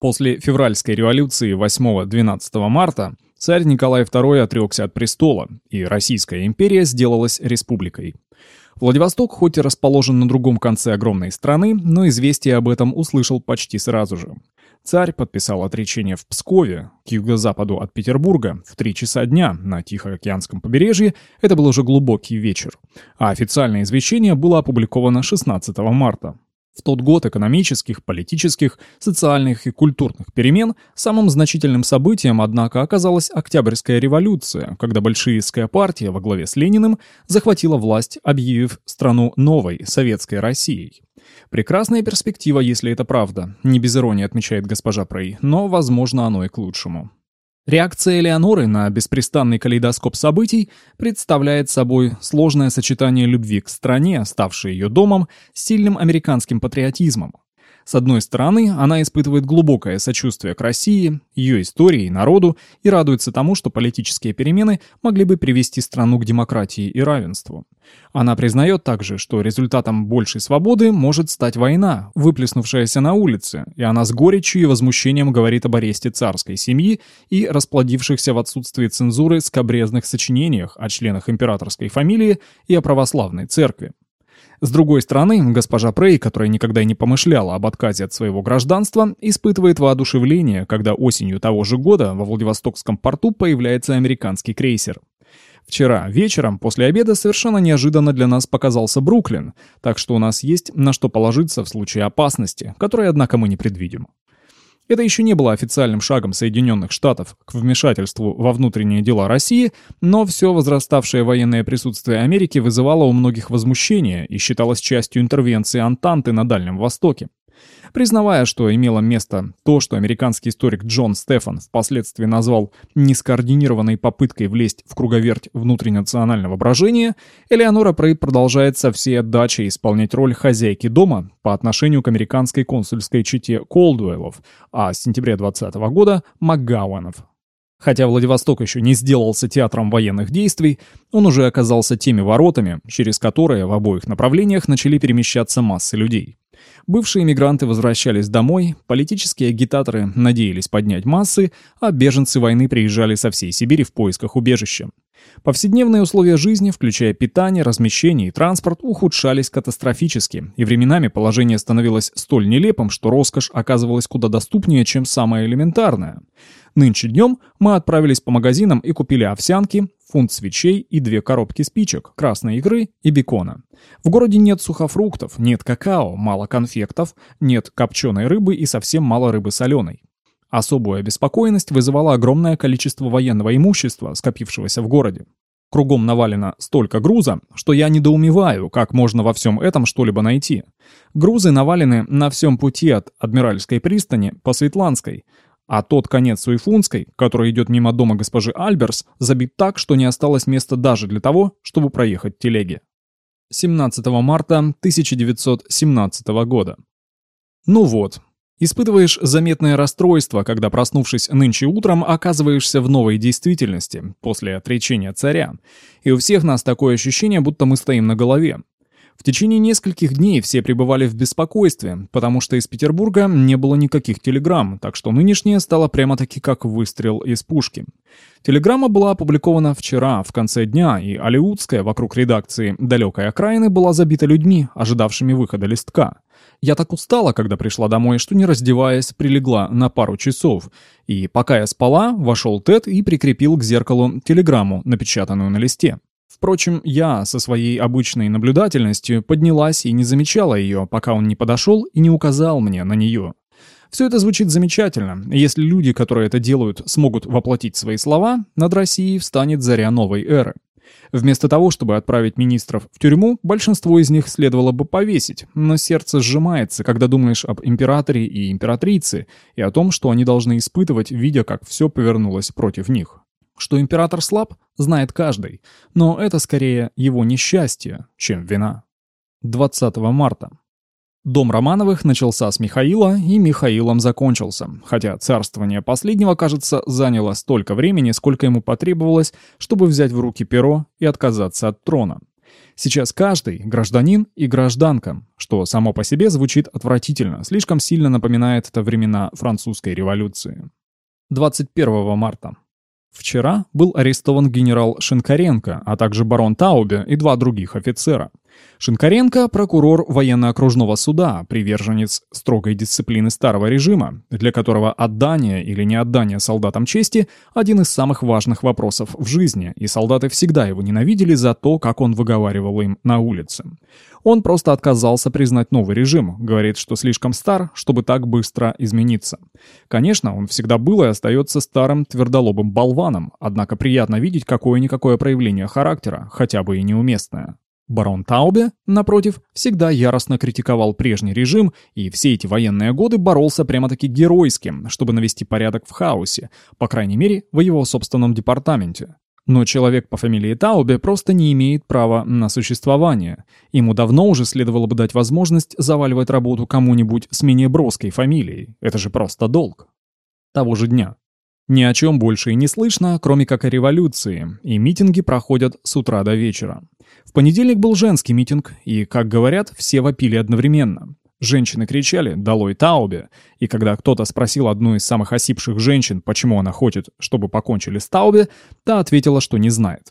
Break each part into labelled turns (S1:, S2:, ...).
S1: После февральской революции 8-12 марта царь Николай II отрекся от престола, и Российская империя сделалась республикой. Владивосток хоть и расположен на другом конце огромной страны, но известие об этом услышал почти сразу же. Царь подписал отречение в Пскове, к юго-западу от Петербурга, в 3 часа дня на Тихоокеанском побережье, это был уже глубокий вечер, а официальное извещение было опубликовано 16 марта. В тот год экономических, политических, социальных и культурных перемен самым значительным событием, однако, оказалась Октябрьская революция, когда большевистская партия во главе с Лениным захватила власть, объявив страну новой, советской Россией. Прекрасная перспектива, если это правда, не без иронии отмечает госпожа Прей, но, возможно, оно и к лучшему. Реакция Элеоноры на беспрестанный калейдоскоп событий представляет собой сложное сочетание любви к стране, ставшей ее домом, с сильным американским патриотизмом. С одной стороны, она испытывает глубокое сочувствие к России, ее истории и народу и радуется тому, что политические перемены могли бы привести страну к демократии и равенству. Она признает также, что результатом большей свободы может стать война, выплеснувшаяся на улице, и она с горечью и возмущением говорит об аресте царской семьи и расплодившихся в отсутствии цензуры скобрезных сочинениях о членах императорской фамилии и о православной церкви. С другой стороны, госпожа Прей, которая никогда не помышляла об отказе от своего гражданства, испытывает воодушевление, когда осенью того же года во Владивостокском порту появляется американский крейсер. Вчера вечером после обеда совершенно неожиданно для нас показался Бруклин, так что у нас есть на что положиться в случае опасности, которой, однако, мы не предвидим. Это еще не было официальным шагом Соединенных Штатов к вмешательству во внутренние дела России, но все возраставшее военное присутствие Америки вызывало у многих возмущение и считалось частью интервенции Антанты на Дальнем Востоке. Признавая, что имело место то, что американский историк Джон Стефан впоследствии назвал нескоординированной попыткой влезть в круговерть внутринационального брожения, Элеонора Прейд продолжает со всей отдачей исполнять роль хозяйки дома по отношению к американской консульской чете Колдуэллов, а с сентября 20 года – МакГауэнов. Хотя Владивосток еще не сделался театром военных действий, он уже оказался теми воротами, через которые в обоих направлениях начали перемещаться массы людей. Бывшие мигранты возвращались домой, политические агитаторы надеялись поднять массы, а беженцы войны приезжали со всей Сибири в поисках убежища. Повседневные условия жизни, включая питание, размещение и транспорт, ухудшались катастрофически, и временами положение становилось столь нелепым, что роскошь оказывалась куда доступнее, чем самое элементарное. Нынче днем мы отправились по магазинам и купили овсянки, фунт свечей и две коробки спичек, красной икры и бекона. В городе нет сухофруктов, нет какао, мало конфектов, нет копченой рыбы и совсем мало рыбы соленой. Особую обеспокоенность вызывало огромное количество военного имущества, скопившегося в городе. Кругом навалено столько груза, что я недоумеваю, как можно во всем этом что-либо найти. Грузы навалены на всем пути от Адмиральской пристани по Светланской, а тот конец Суйфунской, который идет мимо дома госпожи Альберс, забит так, что не осталось места даже для того, чтобы проехать телеги. 17 марта 1917 года. Ну вот, Испытываешь заметное расстройство, когда, проснувшись нынче утром, оказываешься в новой действительности, после отречения царя. И у всех нас такое ощущение, будто мы стоим на голове. В течение нескольких дней все пребывали в беспокойстве, потому что из Петербурга не было никаких телеграмм, так что нынешнее стало прямо-таки как выстрел из пушки. Телеграмма была опубликована вчера, в конце дня, и Алиутская вокруг редакции «Далекой окраины» была забита людьми, ожидавшими выхода листка. Я так устала, когда пришла домой, что не раздеваясь, прилегла на пару часов. И пока я спала, вошел Тед и прикрепил к зеркалу телеграмму, напечатанную на листе. Впрочем, я со своей обычной наблюдательностью поднялась и не замечала ее, пока он не подошел и не указал мне на нее. Все это звучит замечательно. Если люди, которые это делают, смогут воплотить свои слова, над Россией встанет заря новой эры. Вместо того, чтобы отправить министров в тюрьму, большинство из них следовало бы повесить, но сердце сжимается, когда думаешь об императоре и императрице и о том, что они должны испытывать, видя, как все повернулось против них. Что император слаб, знает каждый, но это скорее его несчастье, чем вина. 20 марта. Дом Романовых начался с Михаила и Михаилом закончился, хотя царствование последнего, кажется, заняло столько времени, сколько ему потребовалось, чтобы взять в руки перо и отказаться от трона. Сейчас каждый – гражданин и гражданка, что само по себе звучит отвратительно, слишком сильно напоминает это времена французской революции. 21 марта. Вчера был арестован генерал Шинкаренко, а также барон Таубе и два других офицера. Шинкаренко – прокурор военно-окружного суда, приверженец строгой дисциплины старого режима, для которого отдание или неотдание солдатам чести – один из самых важных вопросов в жизни, и солдаты всегда его ненавидели за то, как он выговаривал им на улице. Он просто отказался признать новый режим, говорит, что слишком стар, чтобы так быстро измениться. Конечно, он всегда был и остается старым твердолобым болваном, однако приятно видеть какое-никакое проявление характера, хотя бы и неуместное. Барон Таубе, напротив, всегда яростно критиковал прежний режим и все эти военные годы боролся прямо-таки геройски, чтобы навести порядок в хаосе, по крайней мере, в его собственном департаменте. Но человек по фамилии Таубе просто не имеет права на существование. Ему давно уже следовало бы дать возможность заваливать работу кому-нибудь с менее броской фамилией. Это же просто долг. Того же дня. Ни о чем больше и не слышно, кроме как о революции, и митинги проходят с утра до вечера. В понедельник был женский митинг, и, как говорят, все вопили одновременно. Женщины кричали «Долой Таубе!» И когда кто-то спросил одну из самых осипших женщин, почему она хочет, чтобы покончили с Таубе, та ответила, что не знает.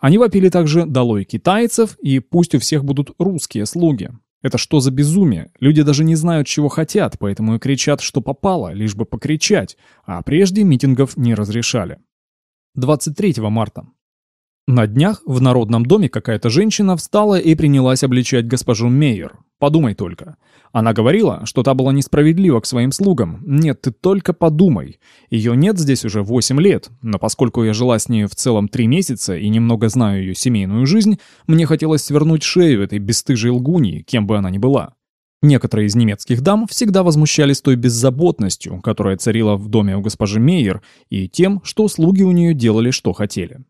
S1: Они вопили также «Долой китайцев!» и «Пусть у всех будут русские слуги!» Это что за безумие? Люди даже не знают, чего хотят, поэтому и кричат, что попало, лишь бы покричать, а прежде митингов не разрешали. 23 марта. На днях в Народном доме какая-то женщина встала и принялась обличать госпожу Мейер. Подумай только. Она говорила, что та была несправедлива к своим слугам. Нет, ты только подумай. Ее нет здесь уже 8 лет, но поскольку я жила с ней в целом 3 месяца и немного знаю ее семейную жизнь, мне хотелось свернуть шею этой бесстыжей лгуни, кем бы она ни была. Некоторые из немецких дам всегда возмущались той беззаботностью, которая царила в доме у госпожи Мейер, и тем, что слуги у нее делали, что хотели.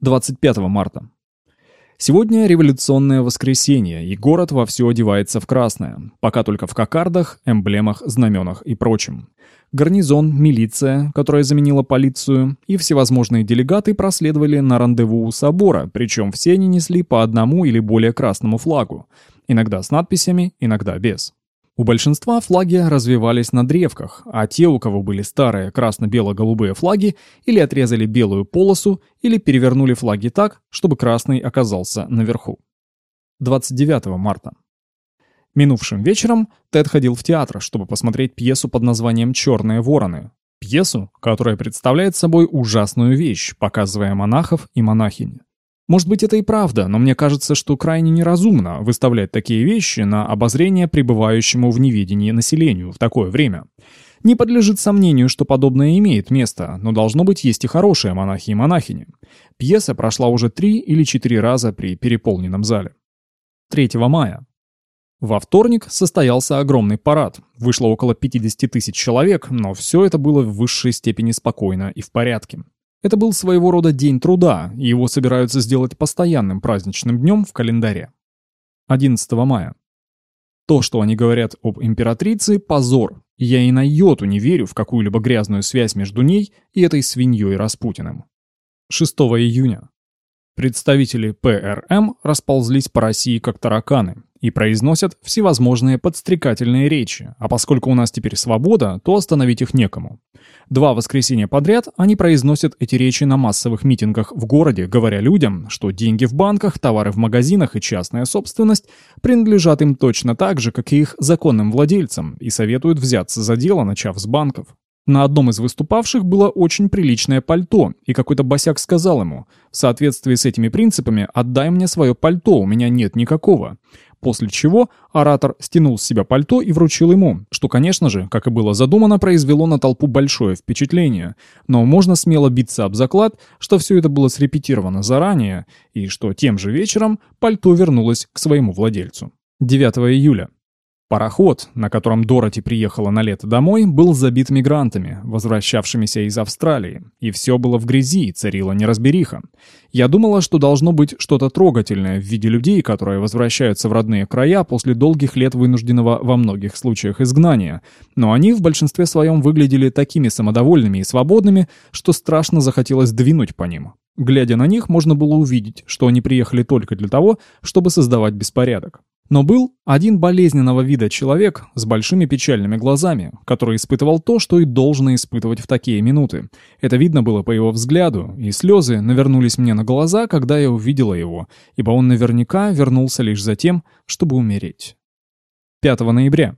S1: 25 марта. Сегодня революционное воскресенье, и город вовсю одевается в красное, пока только в кокардах, эмблемах, знаменах и прочем. Гарнизон, милиция, которая заменила полицию, и всевозможные делегаты проследовали на рандеву у собора, причем все они несли по одному или более красному флагу, иногда с надписями, иногда без. У большинства флаги развивались на древках, а те, у кого были старые красно-бело-голубые флаги, или отрезали белую полосу, или перевернули флаги так, чтобы красный оказался наверху. 29 марта. Минувшим вечером Тед ходил в театр, чтобы посмотреть пьесу под названием «Черные вороны». Пьесу, которая представляет собой ужасную вещь, показывая монахов и монахинь. Может быть, это и правда, но мне кажется, что крайне неразумно выставлять такие вещи на обозрение пребывающему в неведении населению в такое время. Не подлежит сомнению, что подобное имеет место, но должно быть есть и хорошие монахи и монахини. Пьеса прошла уже три или четыре раза при переполненном зале. 3 мая. Во вторник состоялся огромный парад. Вышло около 50 тысяч человек, но все это было в высшей степени спокойно и в порядке. Это был своего рода день труда, и его собираются сделать постоянным праздничным днем в календаре. 11 мая. То, что они говорят об императрице, позор. Я и на йоту не верю в какую-либо грязную связь между ней и этой свиньей Распутиным. 6 июня. Представители ПРМ расползлись по России как тараканы и произносят всевозможные подстрекательные речи, а поскольку у нас теперь свобода, то остановить их некому. Два воскресенья подряд они произносят эти речи на массовых митингах в городе, говоря людям, что деньги в банках, товары в магазинах и частная собственность принадлежат им точно так же, как и их законным владельцам, и советуют взяться за дело, начав с банков. На одном из выступавших было очень приличное пальто, и какой-то босяк сказал ему, «В соответствии с этими принципами отдай мне свое пальто, у меня нет никакого». После чего оратор стянул с себя пальто и вручил ему, что, конечно же, как и было задумано, произвело на толпу большое впечатление. Но можно смело биться об заклад, что все это было срепетировано заранее, и что тем же вечером пальто вернулось к своему владельцу. 9 июля. Пароход, на котором Дороти приехала на лето домой, был забит мигрантами, возвращавшимися из Австралии, и все было в грязи, царила неразбериха. Я думала, что должно быть что-то трогательное в виде людей, которые возвращаются в родные края после долгих лет вынужденного во многих случаях изгнания, но они в большинстве своем выглядели такими самодовольными и свободными, что страшно захотелось двинуть по ним. Глядя на них, можно было увидеть, что они приехали только для того, чтобы создавать беспорядок. Но был один болезненного вида человек с большими печальными глазами, который испытывал то, что и должно испытывать в такие минуты. Это видно было по его взгляду, и слезы навернулись мне на глаза, когда я увидела его, ибо он наверняка вернулся лишь за тем, чтобы умереть. 5 ноября.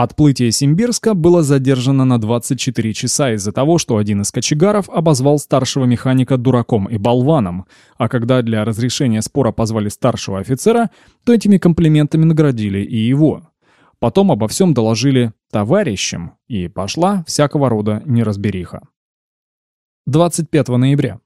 S1: Отплытие Симбирска было задержано на 24 часа из-за того, что один из кочегаров обозвал старшего механика дураком и болваном, а когда для разрешения спора позвали старшего офицера, то этими комплиментами наградили и его. Потом обо всем доложили товарищам, и пошла всякого рода неразбериха. 25 ноября.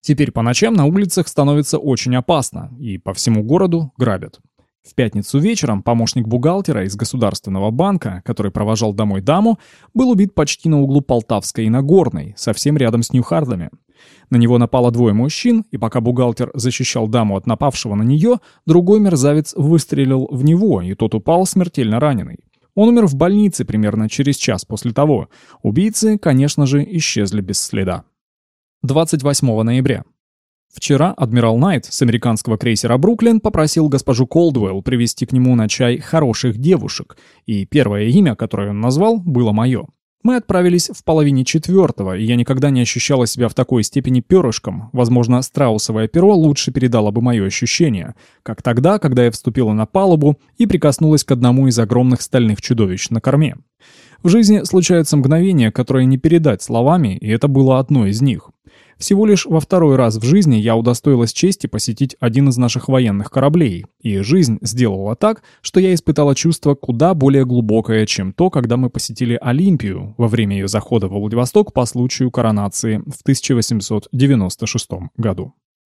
S1: Теперь по ночам на улицах становится очень опасно, и по всему городу грабят. В пятницу вечером помощник бухгалтера из Государственного банка, который провожал домой даму, был убит почти на углу Полтавской и Нагорной, совсем рядом с Ньюхардами. На него напало двое мужчин, и пока бухгалтер защищал даму от напавшего на нее, другой мерзавец выстрелил в него, и тот упал смертельно раненый. Он умер в больнице примерно через час после того. Убийцы, конечно же, исчезли без следа. 28 ноября. Вчера адмирал Найт с американского крейсера «Бруклин» попросил госпожу Колдуэлл привести к нему на чай хороших девушек, и первое имя, которое он назвал, было мое. Мы отправились в половине четвертого, и я никогда не ощущала себя в такой степени перышком. Возможно, страусовое перо лучше передало бы мое ощущение, как тогда, когда я вступила на палубу и прикоснулась к одному из огромных стальных чудовищ на корме. В жизни случаются мгновения, которые не передать словами, и это было одно из них. Всего лишь во второй раз в жизни я удостоилась чести посетить один из наших военных кораблей, и жизнь сделала так, что я испытала чувство куда более глубокое, чем то, когда мы посетили Олимпию во время ее захода во Владивосток по случаю коронации в 1896 году.